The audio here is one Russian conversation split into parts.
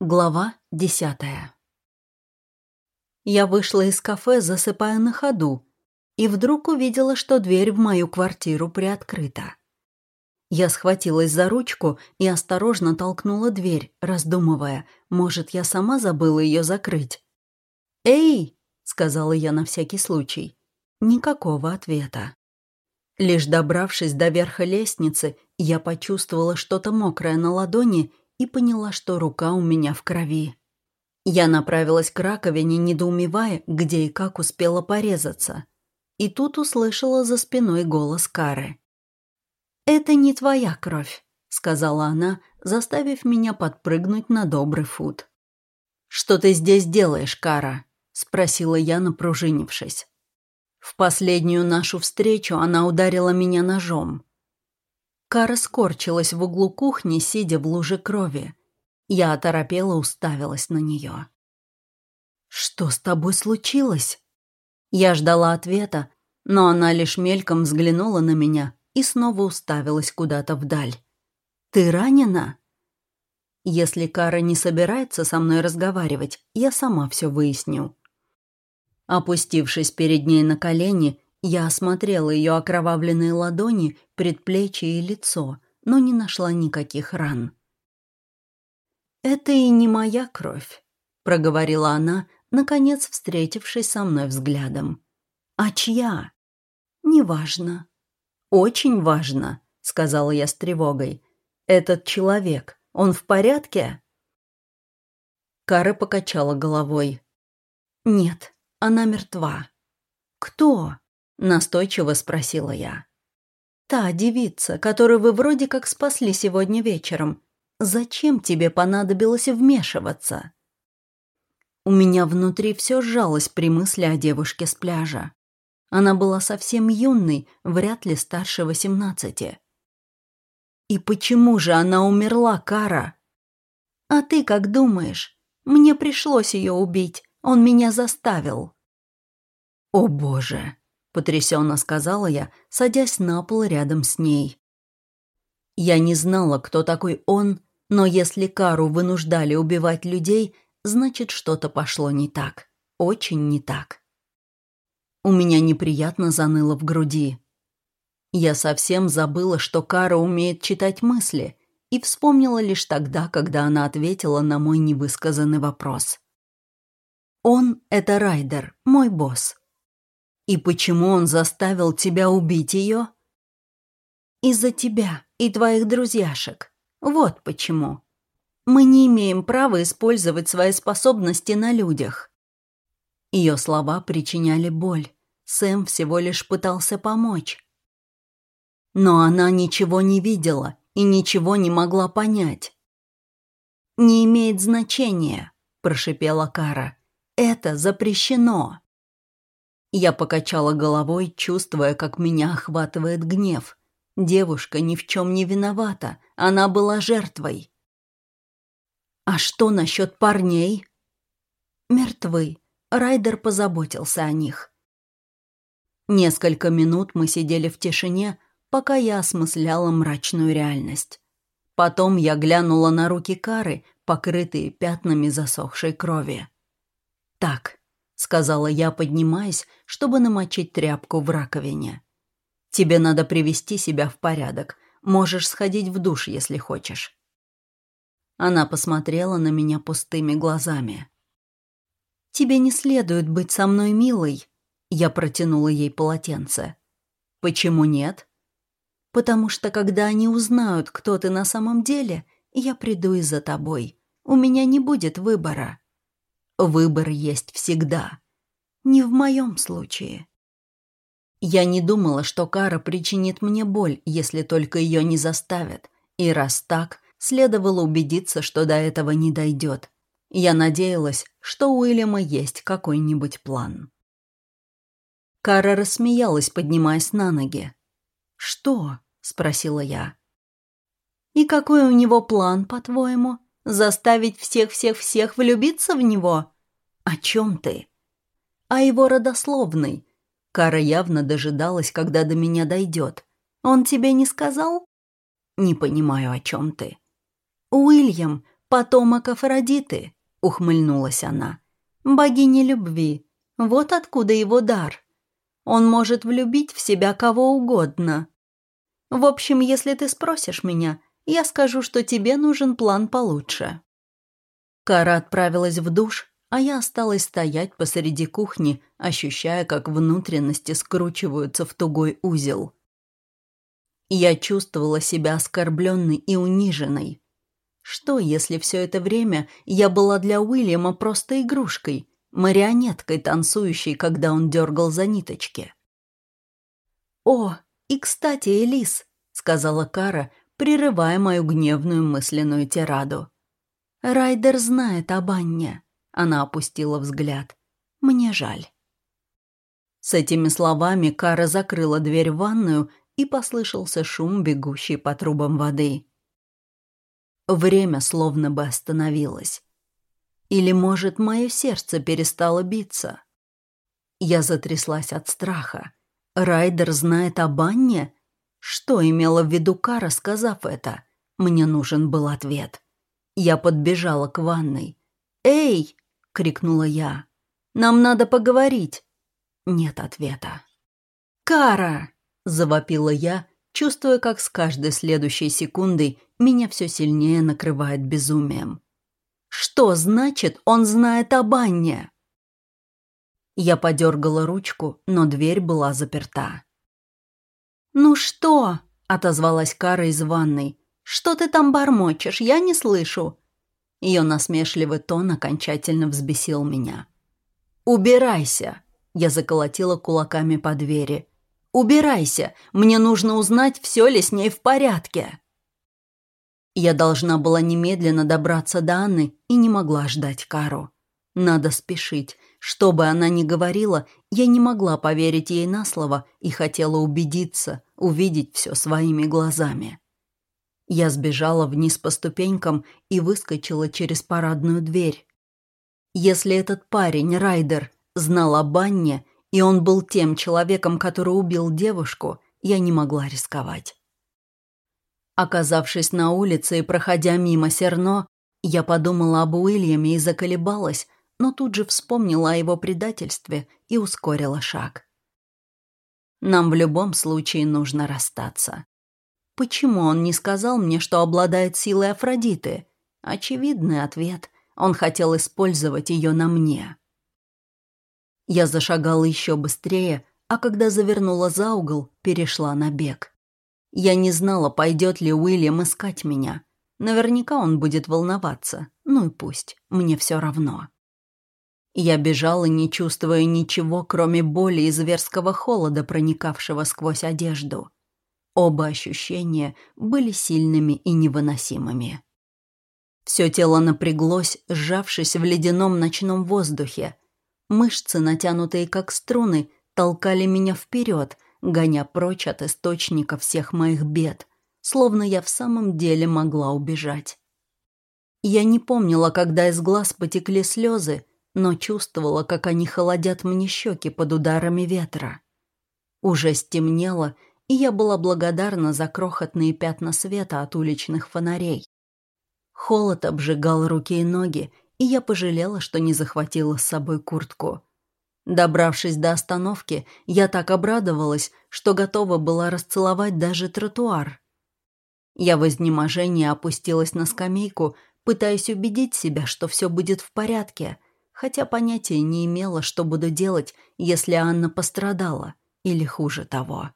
Глава десятая Я вышла из кафе, засыпая на ходу, и вдруг увидела, что дверь в мою квартиру приоткрыта. Я схватилась за ручку и осторожно толкнула дверь, раздумывая, может, я сама забыла ее закрыть. «Эй!» — сказала я на всякий случай. Никакого ответа. Лишь добравшись до верха лестницы, я почувствовала что-то мокрое на ладони и поняла, что рука у меня в крови. Я направилась к раковине, недоумевая, где и как успела порезаться. И тут услышала за спиной голос Кары. «Это не твоя кровь», — сказала она, заставив меня подпрыгнуть на добрый фут. «Что ты здесь делаешь, Кара?» — спросила я, напружинившись. В последнюю нашу встречу она ударила меня ножом. Кара скорчилась в углу кухни, сидя в луже крови. Я оторопела уставилась на нее. «Что с тобой случилось?» Я ждала ответа, но она лишь мельком взглянула на меня и снова уставилась куда-то вдаль. «Ты ранена?» Если Кара не собирается со мной разговаривать, я сама все выясню. Опустившись перед ней на колени, я осмотрела ее окровавленные ладони, предплечье и лицо, но не нашла никаких ран. «Это и не моя кровь», — проговорила она, наконец встретившись со мной взглядом. «А чья?» «Неважно», «Очень важно», — сказала я с тревогой. «Этот человек, он в порядке?» Кара покачала головой. «Нет, она мертва». «Кто?» — настойчиво спросила я. «Та девица, которую вы вроде как спасли сегодня вечером. Зачем тебе понадобилось вмешиваться?» У меня внутри все сжалось при мысли о девушке с пляжа. Она была совсем юной, вряд ли старше восемнадцати. И почему же она умерла, Кара? А ты как думаешь? Мне пришлось ее убить. Он меня заставил. О боже, потрясенно сказала я, садясь на пол рядом с ней. Я не знала, кто такой он, но если Кару вынуждали убивать людей, значит, что-то пошло не так. Очень не так. У меня неприятно заныло в груди. Я совсем забыла, что Кара умеет читать мысли, и вспомнила лишь тогда, когда она ответила на мой невысказанный вопрос. «Он — это Райдер, мой босс. И почему он заставил тебя убить ее?» «Из-за тебя и твоих друзьяшек. Вот почему. Мы не имеем права использовать свои способности на людях». Ее слова причиняли боль. Сэм всего лишь пытался помочь. Но она ничего не видела и ничего не могла понять. «Не имеет значения», – прошипела Кара. «Это запрещено». Я покачала головой, чувствуя, как меня охватывает гнев. Девушка ни в чем не виновата, она была жертвой. «А что насчет парней?» «Мертвы. Райдер позаботился о них. Несколько минут мы сидели в тишине, пока я осмысляла мрачную реальность. Потом я глянула на руки Кары, покрытые пятнами засохшей крови. «Так», — сказала я, поднимаясь, чтобы намочить тряпку в раковине. «Тебе надо привести себя в порядок. Можешь сходить в душ, если хочешь». Она посмотрела на меня пустыми глазами. «Тебе не следует быть со мной милой», я протянула ей полотенце. «Почему нет?» «Потому что, когда они узнают, кто ты на самом деле, я приду и за тобой. У меня не будет выбора». «Выбор есть всегда». «Не в моем случае». Я не думала, что Кара причинит мне боль, если только ее не заставят. И раз так, следовало убедиться, что до этого не дойдет. Я надеялась, что у Уильяма есть какой-нибудь план. Кара рассмеялась, поднимаясь на ноги. «Что?» — спросила я. «И какой у него план, по-твоему? Заставить всех-всех-всех влюбиться в него? О чем ты?» «О его родословной». Кара явно дожидалась, когда до меня дойдет. «Он тебе не сказал?» «Не понимаю, о чем ты». «Уильям, потомок Афродиты», — ухмыльнулась она. «Богиня любви. Вот откуда его дар. Он может влюбить в себя кого угодно. В общем, если ты спросишь меня, я скажу, что тебе нужен план получше». Кара отправилась в душ, а я осталась стоять посреди кухни, ощущая, как внутренности скручиваются в тугой узел. Я чувствовала себя оскорбленной и униженной. Что, если все это время я была для Уильяма просто игрушкой, марионеткой, танцующей, когда он дергал за ниточки? «О, и кстати, Элис», — сказала Кара, прерывая мою гневную мысленную тираду. «Райдер знает об Анне». Она опустила взгляд. «Мне жаль». С этими словами Кара закрыла дверь в ванную, и послышался шум, бегущий по трубам воды. Время словно бы остановилось. Или, может, мое сердце перестало биться? Я затряслась от страха. Райдер знает об Анне? Что имела в виду Кара, сказав это? Мне нужен был ответ. Я подбежала к ванной. «Эй!» — крикнула я. «Нам надо поговорить!» Нет ответа. «Кара!» — завопила я, чувствуя, как с каждой следующей секундой меня все сильнее накрывает безумием. «Что значит, он знает об Анне?» Я подергала ручку, но дверь была заперта. «Ну что?» — отозвалась Кара из ванной. «Что ты там бормочешь? Я не слышу». Ее насмешливый тон окончательно взбесил меня. «Убирайся!» — я заколотила кулаками по двери. «Убирайся! Мне нужно узнать, все ли с ней в порядке!» Я должна была немедленно добраться до Анны и не могла ждать Кару. Надо спешить. Что бы она ни говорила, я не могла поверить ей на слово и хотела убедиться, увидеть все своими глазами. Я сбежала вниз по ступенькам и выскочила через парадную дверь. Если этот парень, Райдер, знал о Банне, и он был тем человеком, который убил девушку, я не могла рисковать. Оказавшись на улице и проходя мимо Серно, я подумала об Уильяме и заколебалась, но тут же вспомнила о его предательстве и ускорила шаг. Нам в любом случае нужно расстаться. Почему он не сказал мне, что обладает силой Афродиты? Очевидный ответ. Он хотел использовать ее на мне. Я зашагала еще быстрее, а когда завернула за угол, перешла на бег. Я не знала, пойдет ли Уильям искать меня. Наверняка он будет волноваться. Ну и пусть, мне все равно. Я бежала, не чувствуя ничего, кроме боли и зверского холода, проникавшего сквозь одежду. Оба ощущения были сильными и невыносимыми. Все тело напряглось, сжавшись в ледяном ночном воздухе. Мышцы, натянутые как струны, толкали меня вперед, гоня прочь от источника всех моих бед, словно я в самом деле могла убежать. Я не помнила, когда из глаз потекли слезы, но чувствовала, как они холодят мне щеки под ударами ветра. Уже стемнело, и я была благодарна за крохотные пятна света от уличных фонарей. Холод обжигал руки и ноги, и я пожалела, что не захватила с собой куртку. Добравшись до остановки, я так обрадовалась, что готова была расцеловать даже тротуар. Я в изнеможении опустилась на скамейку, пытаясь убедить себя, что все будет в порядке, хотя понятия не имела, что буду делать, если Анна пострадала, или хуже того.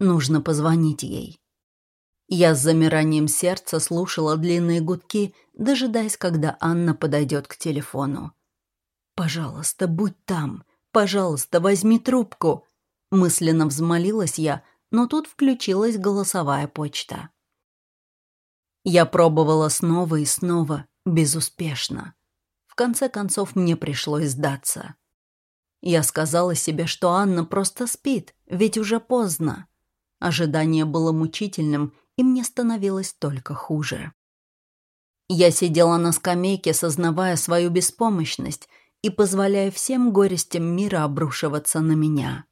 Нужно позвонить ей. Я с замиранием сердца слушала длинные гудки, дожидаясь, когда Анна подойдет к телефону. «Пожалуйста, будь там. Пожалуйста, возьми трубку». Мысленно взмолилась я, но тут включилась голосовая почта. Я пробовала снова и снова, безуспешно. В конце концов, мне пришлось сдаться. Я сказала себе, что Анна просто спит, ведь уже поздно. Ожидание было мучительным, и мне становилось только хуже. Я сидела на скамейке, сознавая свою беспомощность и позволяя всем горестям мира обрушиваться на меня.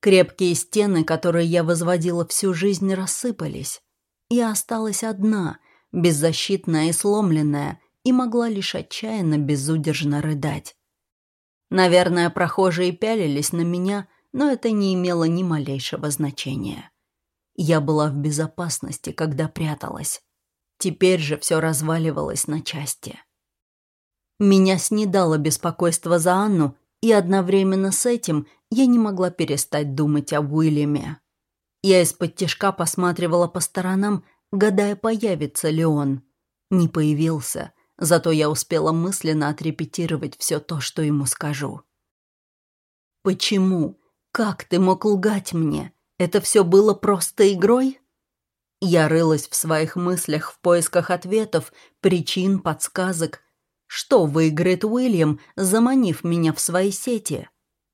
Крепкие стены, которые я возводила всю жизнь, рассыпались. Я осталась одна, беззащитная и сломленная, и могла лишь отчаянно безудержно рыдать. Наверное, прохожие пялились на меня, но это не имело ни малейшего значения. Я была в безопасности, когда пряталась. Теперь же все разваливалось на части. Меня снедало беспокойство за Анну, и одновременно с этим я не могла перестать думать об Уильяме. Я из-под тяжка посматривала по сторонам, гадая, появится ли он. Не появился, зато я успела мысленно отрепетировать все то, что ему скажу. «Почему? Как ты мог лгать мне? Это все было просто игрой?» Я рылась в своих мыслях в поисках ответов, причин, подсказок. Что выиграет Уильям, заманив меня в свои сети?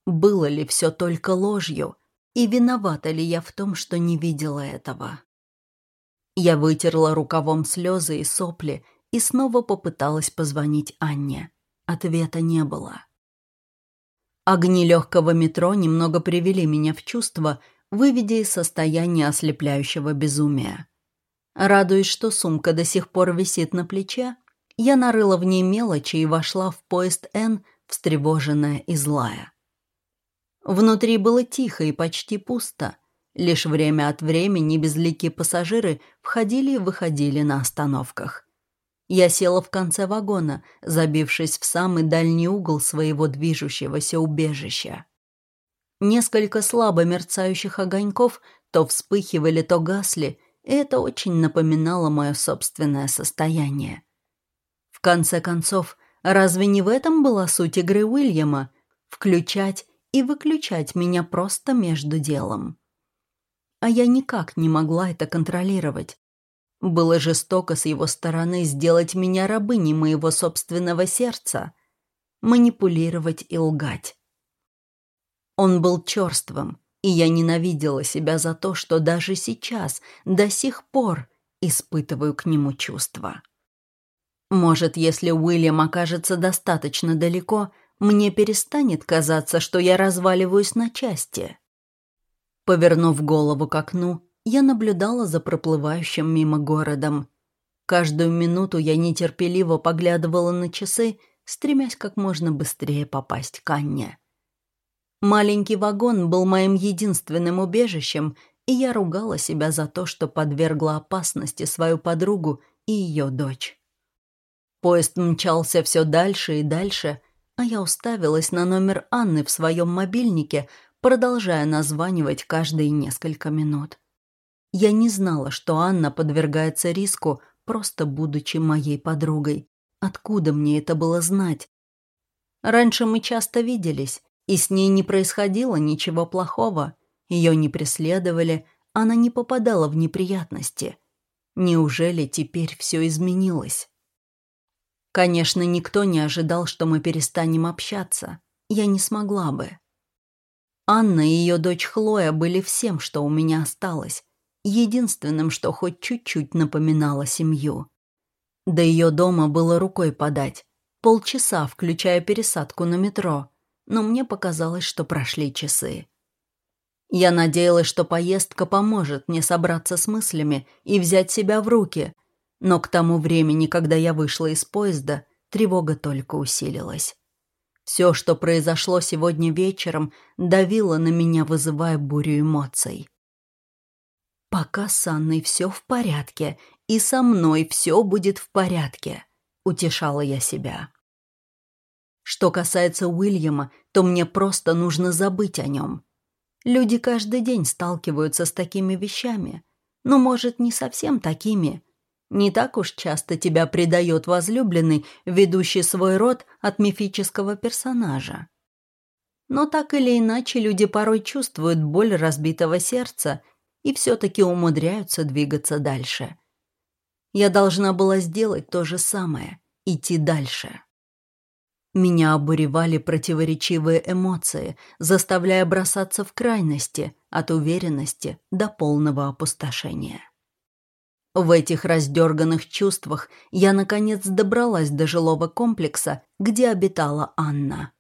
Было ли все только ложью? И виновата ли я в том, что не видела этого? Я вытерла рукавом слезы и сопли и снова попыталась позвонить Анне. Ответа не было. Огни легкого метро немного привели меня в чувство, выведя из состояния ослепляющего безумия. Радуясь, что сумка до сих пор висит на плече, я нарыла в ней мелочи и вошла в поезд Н, встревоженная и злая. Внутри было тихо и почти пусто — Лишь время от времени безликие пассажиры входили и выходили на остановках. Я села в конце вагона, забившись в самый дальний угол своего движущегося убежища. Несколько слабо мерцающих огоньков то вспыхивали, то гасли, и это очень напоминало мое собственное состояние. В конце концов, разве не в этом была суть игры Уильяма? Включать и выключать меня просто между делом а я никак не могла это контролировать. Было жестоко с его стороны сделать меня рабыней моего собственного сердца, манипулировать и лгать. Он был черствым, и я ненавидела себя за то, что даже сейчас, до сих пор, испытываю к нему чувства. Может, если Уильям окажется достаточно далеко, мне перестанет казаться, что я разваливаюсь на части. Повернув голову к окну, я наблюдала за проплывающим мимо городом. Каждую минуту я нетерпеливо поглядывала на часы, стремясь как можно быстрее попасть к Анне. Маленький вагон был моим единственным убежищем, и я ругала себя за то, что подвергла опасности свою подругу и ее дочь. Поезд мчался все дальше и дальше, а я уставилась на номер Анны в своем мобильнике, продолжая названивать каждые несколько минут. Я не знала, что Анна подвергается риску, просто будучи моей подругой. Откуда мне это было знать? Раньше мы часто виделись, и с ней не происходило ничего плохого. Ее не преследовали, она не попадала в неприятности. Неужели теперь все изменилось? Конечно, никто не ожидал, что мы перестанем общаться. Я не смогла бы. Анна и ее дочь Хлоя были всем, что у меня осталось, единственным, что хоть чуть-чуть напоминало семью. До ее дома было рукой подать, полчаса, включая пересадку на метро, но мне показалось, что прошли часы. Я надеялась, что поездка поможет мне собраться с мыслями и взять себя в руки, но к тому времени, когда я вышла из поезда, тревога только усилилась. Все, что произошло сегодня вечером, давило на меня, вызывая бурю эмоций. «Пока с Анной все в порядке, и со мной все будет в порядке», — утешала я себя. Что касается Уильяма, то мне просто нужно забыть о нем. Люди каждый день сталкиваются с такими вещами. Ну, может, не совсем такими, не так уж часто тебя предает возлюбленный, ведущий свой род от мифического персонажа. Но так или иначе люди порой чувствуют боль разбитого сердца и все-таки умудряются двигаться дальше. Я должна была сделать то же самое, идти дальше. Меня обуревали противоречивые эмоции, заставляя бросаться в крайности, от уверенности до полного опустошения. В этих раздерганных чувствах я, наконец, добралась до жилого комплекса, где обитала Анна.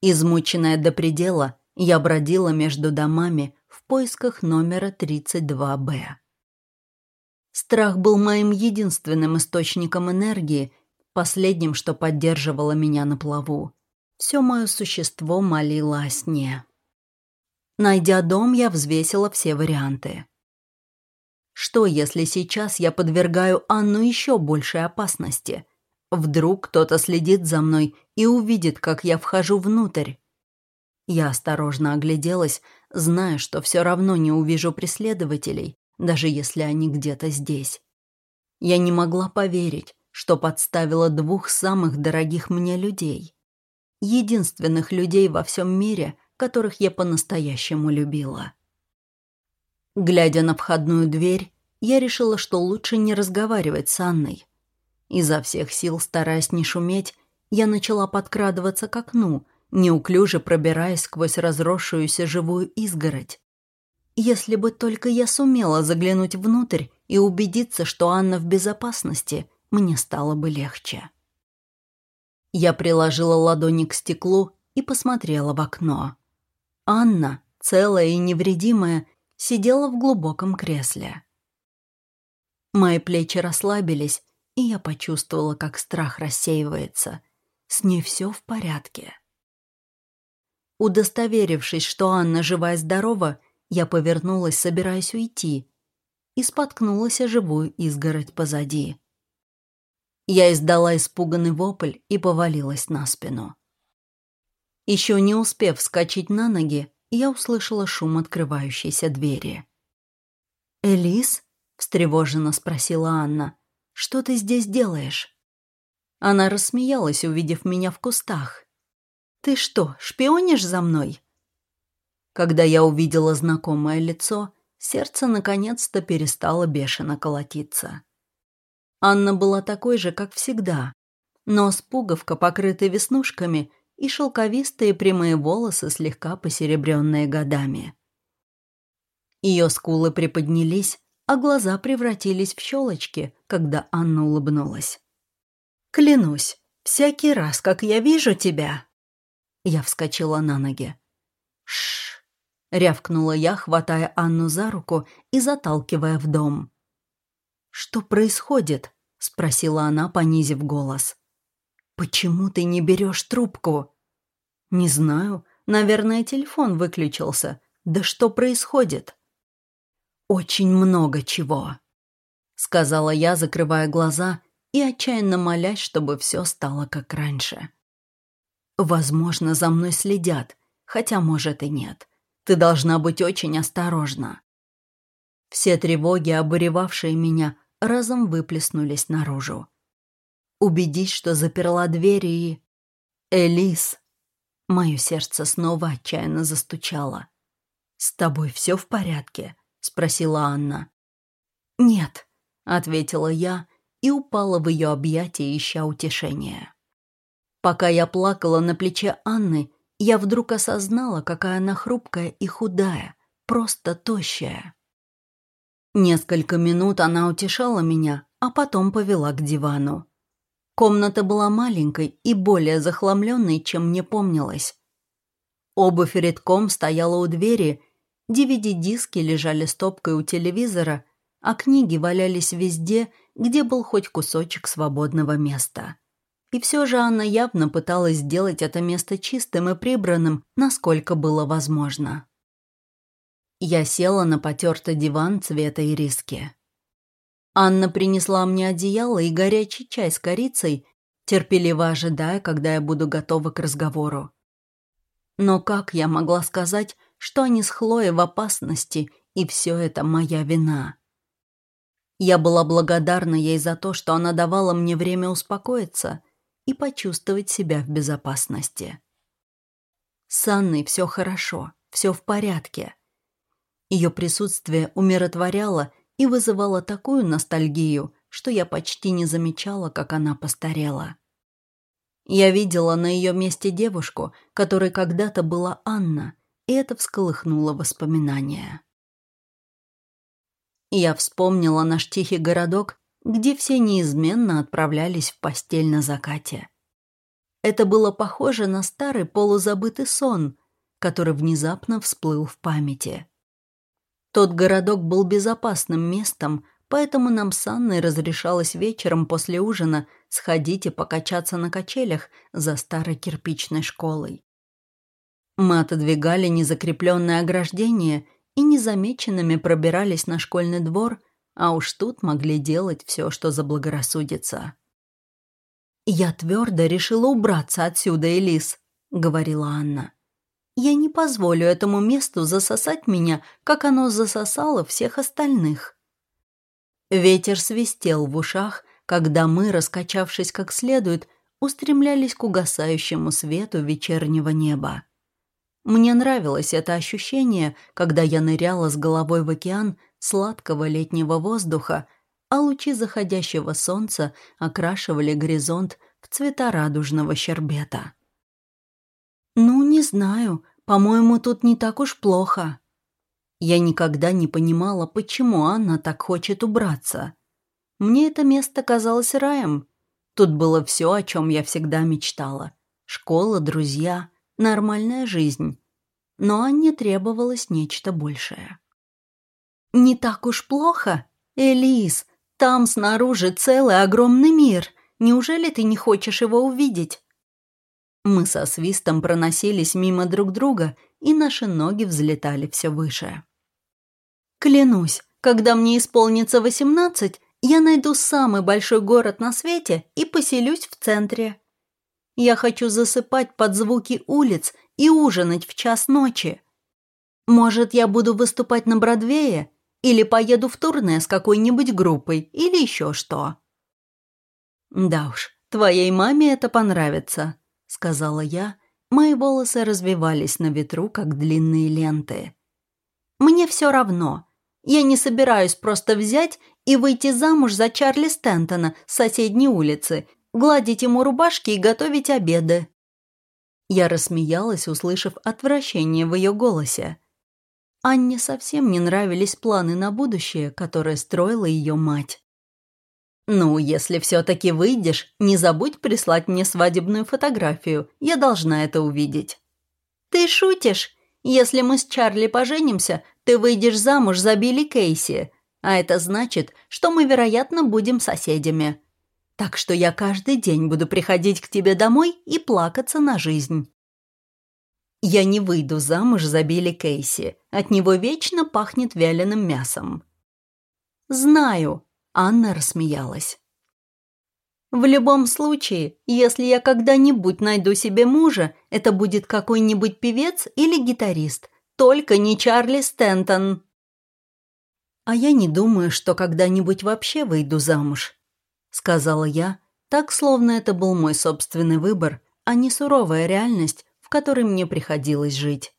Измученная до предела, я бродила между домами в поисках номера 32-Б. Страх был моим единственным источником энергии, последним, что поддерживало меня на плаву. Все мое существо молило о сне. Найдя дом, я взвесила все варианты. Что, если сейчас я подвергаю Анну еще большей опасности? Вдруг кто-то следит за мной и увидит, как я вхожу внутрь. Я осторожно огляделась, зная, что все равно не увижу преследователей, даже если они где-то здесь. Я не могла поверить, что подставила двух самых дорогих мне людей. Единственных людей во всем мире, которых я по-настоящему любила. Глядя на входную дверь, я решила, что лучше не разговаривать с Анной. Изо всех сил, стараясь не шуметь, я начала подкрадываться к окну, неуклюже пробираясь сквозь разросшуюся живую изгородь. Если бы только я сумела заглянуть внутрь и убедиться, что Анна в безопасности, мне стало бы легче. Я приложила ладони к стеклу и посмотрела в окно. Анна, целая и невредимая, сидела в глубоком кресле. Мои плечи расслабились, и я почувствовала, как страх рассеивается. С ней все в порядке. Удостоверившись, что Анна жива и здорова, я повернулась, собираясь уйти, и споткнулась о живую изгородь позади. Я издала испуганный вопль и повалилась на спину. Еще не успев вскочить на ноги, я услышала шум открывающейся двери. «Элис?» — встревоженно спросила Анна. «Что ты здесь делаешь?» Она рассмеялась, увидев меня в кустах. «Ты что, шпионишь за мной?» Когда я увидела знакомое лицо, сердце наконец-то перестало бешено колотиться. Анна была такой же, как всегда, но с пуговка, покрытой веснушками, и шелковистые прямые волосы, слегка посеребренные годами. Ее скулы приподнялись, а глаза превратились в щелочки, когда Анна улыбнулась. «Клянусь, всякий раз, как я вижу тебя...» Я вскочила на ноги. Шш! рявкнула я, хватая Анну за руку и заталкивая в дом. «Что происходит?» — спросила она, понизив голос. «Почему ты не берешь трубку?» «Не знаю. Наверное, телефон выключился. Да что происходит?» «Очень много чего», — сказала я, закрывая глаза и отчаянно молясь, чтобы все стало как раньше. Возможно, за мной следят, хотя, может, и нет. Ты должна быть очень осторожна. Все тревоги, обуревавшие меня, разом выплеснулись наружу. Убедись, что заперла двери и... Элис! Мое сердце снова отчаянно застучало. «С тобой все в порядке?» — спросила Анна. «Нет», — ответила я и упала в ее объятия, ища утешения. Пока я плакала на плече Анны, я вдруг осознала, какая она хрупкая и худая, просто тощая. Несколько минут она утешала меня, а потом повела к дивану. Комната была маленькой и более захламленной, чем мне помнилось. Обувь редком стояла у двери, DVD-диски лежали стопкой у телевизора, а книги валялись везде, где был хоть кусочек свободного места. И все же Анна явно пыталась сделать это место чистым и прибранным, насколько было возможно. Я села на потертый диван цвета ириски. Анна принесла мне одеяло и горячий чай с корицей, терпеливо ожидая, когда я буду готова к разговору. Но как я могла сказать, что они с Хлоей в опасности, и все это моя вина? Я была благодарна ей за то, что она давала мне время успокоиться — и почувствовать себя в безопасности. С Анной все хорошо, все в порядке. Ее присутствие умиротворяло и вызывало такую ностальгию, что я почти не замечала, как она постарела. Я видела на ее месте девушку, которой когда-то была Анна, и это всколыхнуло воспоминания. Я вспомнила наш тихий городок где все неизменно отправлялись в постель на закате. Это было похоже на старый полузабытый сон, который внезапно всплыл в памяти. Тот городок был безопасным местом, поэтому нам с Анной разрешалось вечером после ужина сходить и покачаться на качелях за старой кирпичной школой. Мы отодвигали незакрепленное ограждение и незамеченными пробирались на школьный двор, а уж тут могли делать все, что заблагорассудится. «Я твердо решила убраться отсюда, Элис», — говорила Анна. «Я не позволю этому месту засосать меня, как оно засосало всех остальных». Ветер свистел в ушах, когда мы, раскачавшись как следует, устремлялись к угасающему свету вечернего неба. Мне нравилось это ощущение, когда я ныряла с головой в океан сладкого летнего воздуха, а лучи заходящего солнца окрашивали горизонт в цвета радужного щербета. «Ну, не знаю. По-моему, тут не так уж плохо». Я никогда не понимала, почему Анна так хочет убраться. Мне это место казалось раем. Тут было все, о чем я всегда мечтала. Школа, друзья, нормальная жизнь. Но Анне требовалось нечто большее. «Не так уж плохо, Элис. Там снаружи целый огромный мир. Неужели ты не хочешь его увидеть?» Мы со свистом проносились мимо друг друга, и наши ноги взлетали все выше. «Клянусь, когда мне исполнится восемнадцать, я найду самый большой город на свете и поселюсь в центре. Я хочу засыпать под звуки улиц и ужинать в час ночи. Может, я буду выступать на Бродвее или поеду в турне с какой-нибудь группой или еще что. «Да уж, твоей маме это понравится», — сказала я. Мои волосы развивались на ветру, как длинные ленты. «Мне все равно. Я не собираюсь просто взять и выйти замуж за Чарли Стентона с соседней улицы гладить ему рубашки и готовить обеды». Я рассмеялась, услышав отвращение в ее голосе. Анне совсем не нравились планы на будущее, которые строила ее мать. «Ну, если все-таки выйдешь, не забудь прислать мне свадебную фотографию. Я должна это увидеть». «Ты шутишь? Если мы с Чарли поженимся, ты выйдешь замуж за Билли Кейси, а это значит, что мы, вероятно, будем соседями. Так что я каждый день буду приходить к тебе домой и плакаться на жизнь. Я не выйду замуж за Билли Кейси. От него вечно пахнет вяленым мясом. Знаю, Анна рассмеялась. В любом случае, если я когда-нибудь найду себе мужа, это будет какой-нибудь певец или гитарист, только не Чарли Стентон. А я не думаю, что когда-нибудь вообще выйду замуж сказала я, так словно это был мой собственный выбор, а не суровая реальность, которой мне приходилось жить.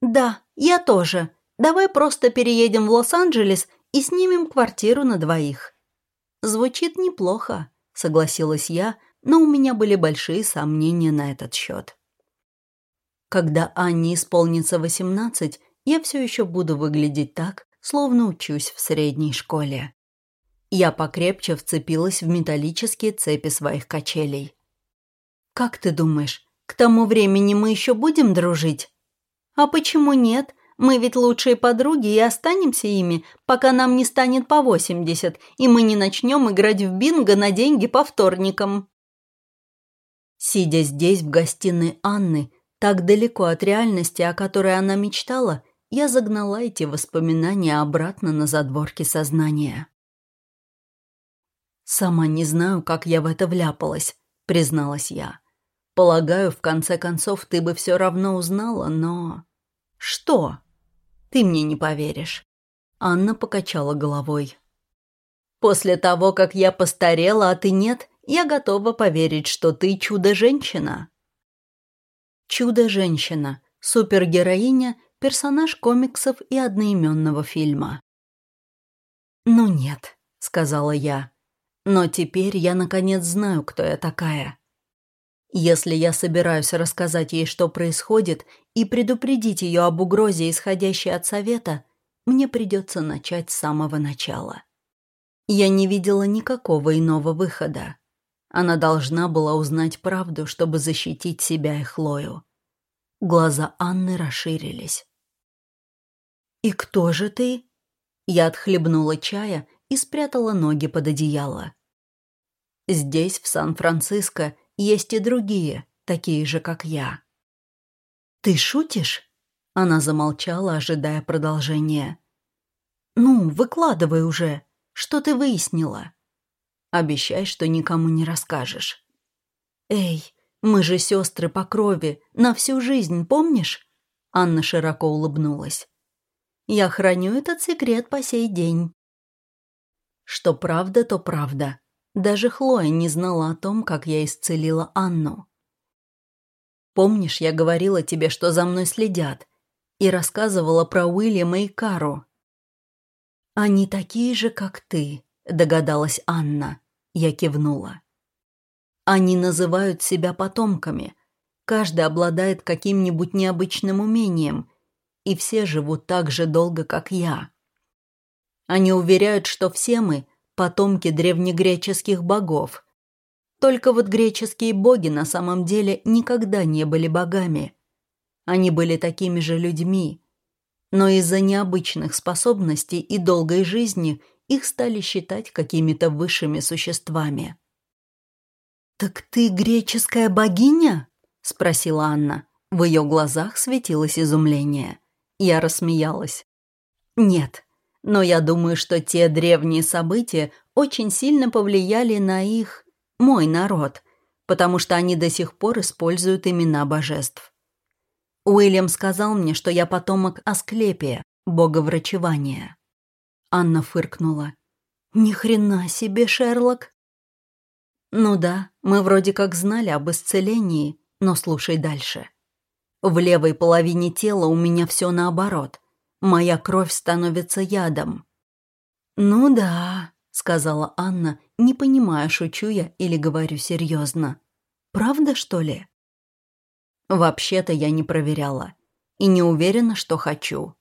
«Да, я тоже. Давай просто переедем в Лос-Анджелес и снимем квартиру на двоих». «Звучит неплохо», — согласилась я, но у меня были большие сомнения на этот счет. Когда Анне исполнится восемнадцать, я все еще буду выглядеть так, словно учусь в средней школе. Я покрепче вцепилась в металлические цепи своих качелей. «Как ты думаешь, к тому времени мы еще будем дружить?» «А почему нет? Мы ведь лучшие подруги и останемся ими, пока нам не станет по восемьдесят, и мы не начнем играть в бинго на деньги по вторникам». Сидя здесь, в гостиной Анны, так далеко от реальности, о которой она мечтала, я загнала эти воспоминания обратно на задворки сознания. «Сама не знаю, как я в это вляпалась», — призналась я. «Полагаю, в конце концов, ты бы все равно узнала, но...» «Что?» «Ты мне не поверишь». Анна покачала головой. «После того, как я постарела, а ты нет, я готова поверить, что ты чудо-женщина». «Чудо-женщина», супергероиня, персонаж комиксов и одноименного фильма. «Ну нет», — сказала я. Но теперь я наконец знаю, кто я такая. Если я собираюсь рассказать ей, что происходит, и предупредить ее об угрозе, исходящей от совета, мне придется начать с самого начала. Я не видела никакого иного выхода. Она должна была узнать правду, чтобы защитить себя и Хлою. Глаза Анны расширились. «И кто же ты?» Я отхлебнула чая и спрятала ноги под одеяло. Здесь, в Сан-Франциско, есть и другие, такие же, как я. «Ты шутишь?» Она замолчала, ожидая продолжения. «Ну, выкладывай уже. Что ты выяснила?» «Обещай, что никому не расскажешь». «Эй, мы же сестры по крови, на всю жизнь, помнишь?» Анна широко улыбнулась. «Я храню этот секрет по сей день». Что правда, то правда. Даже Хлоя не знала о том, как я исцелила Анну. Помнишь, я говорила тебе, что за мной следят, и рассказывала про Уильяма и Кару? «Они такие же, как ты», — догадалась Анна. Я кивнула. «Они называют себя потомками. Каждый обладает каким-нибудь необычным умением, и все живут так же долго, как я. Они уверяют, что все мы – потомки древнегреческих богов. Только вот греческие боги на самом деле никогда не были богами. Они были такими же людьми. Но из-за необычных способностей и долгой жизни их стали считать какими-то высшими существами. «Так ты греческая богиня?» – спросила Анна. В ее глазах светилось изумление. Я рассмеялась. «Нет, но я думаю, что те древние события очень сильно повлияли на их, мой народ, потому что они до сих пор используют имена божеств. Уильям сказал мне, что я потомок Асклепия, бога врачевания. Анна фыркнула. «Ни хрена себе, Шерлок!» «Ну да, мы вроде как знали об исцелении, но слушай дальше. В левой половине тела у меня все наоборот. Моя кровь становится ядом». «Ну да», — сказала Анна, не понимая, шучу я или говорю серьезно. «Правда, что ли?» «Вообще-то я не проверяла. И не уверена, что хочу».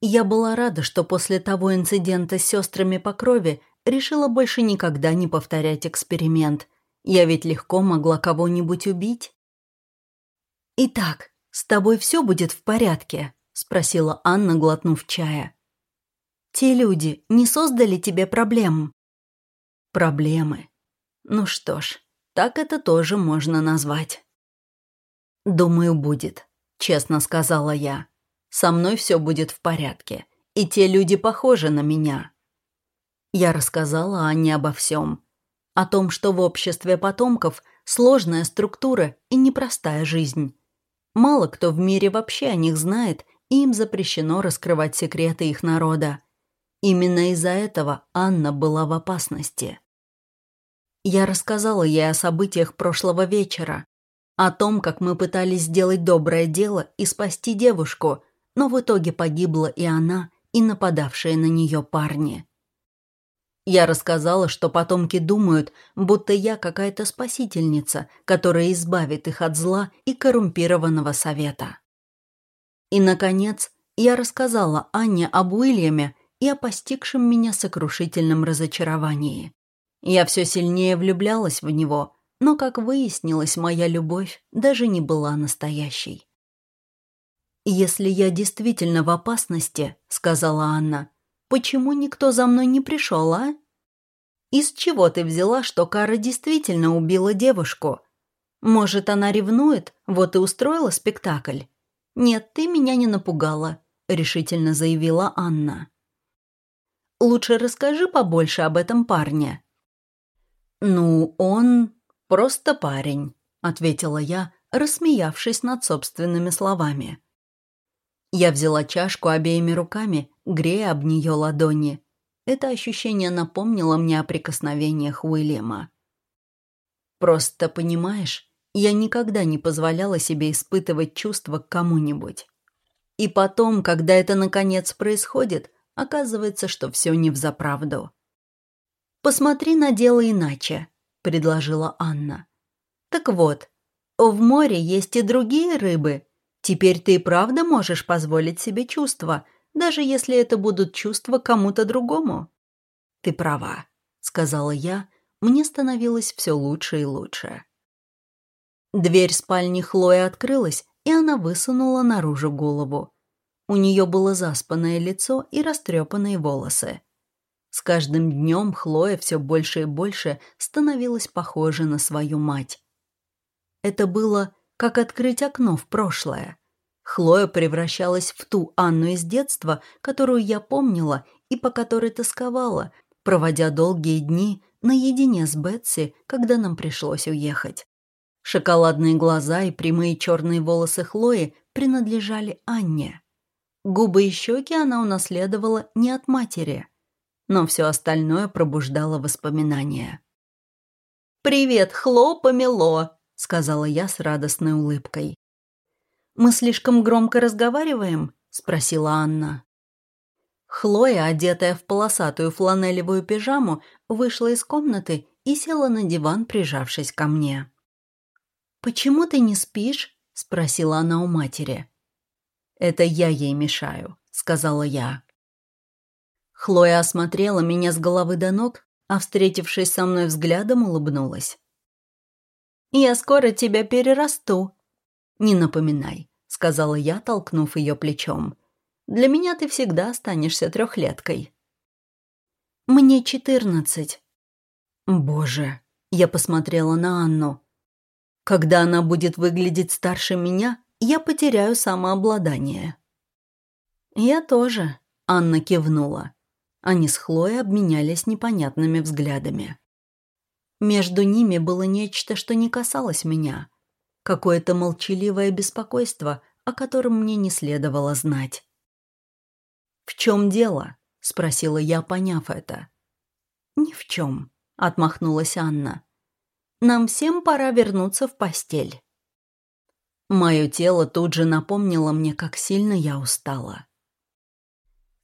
Я была рада, что после того инцидента с сестрами по крови решила больше никогда не повторять эксперимент. Я ведь легко могла кого-нибудь убить. «Итак, с тобой все будет в порядке?» — спросила Анна, глотнув чая. «Те люди не создали тебе проблем?» «Проблемы. Ну что ж, так это тоже можно назвать». «Думаю, будет», — честно сказала я. «Со мной все будет в порядке, и те люди похожи на меня». Я рассказала Анне обо всем. О том, что в обществе потомков сложная структура и непростая жизнь. Мало кто в мире вообще о них знает им запрещено раскрывать секреты их народа. Именно из-за этого Анна была в опасности. Я рассказала ей о событиях прошлого вечера, о том, как мы пытались сделать доброе дело и спасти девушку, но в итоге погибла и она, и нападавшие на нее парни. Я рассказала, что потомки думают, будто я какая-то спасительница, которая избавит их от зла и коррумпированного совета. И, наконец, я рассказала Анне об Уильяме и о постигшем меня сокрушительном разочаровании. Я все сильнее влюблялась в него, но, как выяснилось, моя любовь даже не была настоящей. «Если я действительно в опасности», — сказала Анна, — «почему никто за мной не пришел, а?» «Из чего ты взяла, что Кара действительно убила девушку? Может, она ревнует, вот и устроила спектакль?» «Нет, ты меня не напугала», — решительно заявила Анна. «Лучше расскажи побольше об этом парне». «Ну, он просто парень», — ответила я, рассмеявшись над собственными словами. Я взяла чашку обеими руками, грея об нее ладони. Это ощущение напомнило мне о прикосновениях Уильяма. «Просто, понимаешь, я никогда не позволяла себе испытывать чувства к кому-нибудь. И потом, когда это наконец происходит, оказывается, что все не взаправду. «Посмотри на дело иначе», — предложила Анна. «Так вот, в море есть и другие рыбы. Теперь ты и правда можешь позволить себе чувства, даже если это будут чувства кому-то другому». «Ты права», — сказала я, мне становилось все лучше и лучше. Дверь спальни Хлои открылась, и она высунула наружу голову. У нее было заспанное лицо и растрепанные волосы. С каждым днем Хлоя все больше и больше становилась похожа на свою мать. Это было как открыть окно в прошлое. Хлоя превращалась в ту Анну из детства, которую я помнила и по которой тосковала, проводя долгие дни наедине с Бетси, когда нам пришлось уехать. Шоколадные глаза и прямые черные волосы Хлои принадлежали Анне. Губы и щеки она унаследовала не от матери, но все остальное пробуждало воспоминания. «Привет, Хло, помело!» — сказала я с радостной улыбкой. «Мы слишком громко разговариваем?» — спросила Анна. Хлоя, одетая в полосатую фланелевую пижаму, вышла из комнаты и села на диван, прижавшись ко мне. «Почему ты не спишь?» — спросила она у матери. «Это я ей мешаю», — сказала я. Хлоя осмотрела меня с головы до ног, а, встретившись со мной взглядом, улыбнулась. «Я скоро тебя перерасту». «Не напоминай», — сказала я, толкнув ее плечом. «Для меня ты всегда останешься трехлеткой». «Мне четырнадцать». «Боже», — я посмотрела на Анну. «Когда она будет выглядеть старше меня, я потеряю самообладание». «Я тоже», — Анна кивнула. Они с Хлоей обменялись непонятными взглядами. Между ними было нечто, что не касалось меня. Какое-то молчаливое беспокойство, о котором мне не следовало знать. «В чем дело?» — спросила я, поняв это. «Ни в чем», — отмахнулась Анна. «Нам всем пора вернуться в постель». Мое тело тут же напомнило мне, как сильно я устала.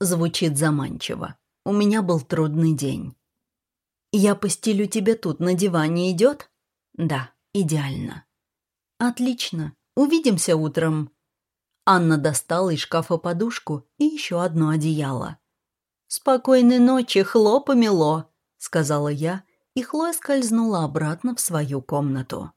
Звучит заманчиво. У меня был трудный день. «Я постелю тебе тут, на диване идет?» «Да, идеально». «Отлично. Увидимся утром». Анна достала из шкафа подушку и еще одно одеяло. «Спокойной ночи, Хло помело», — сказала я, и Хлоя скользнула обратно в свою комнату.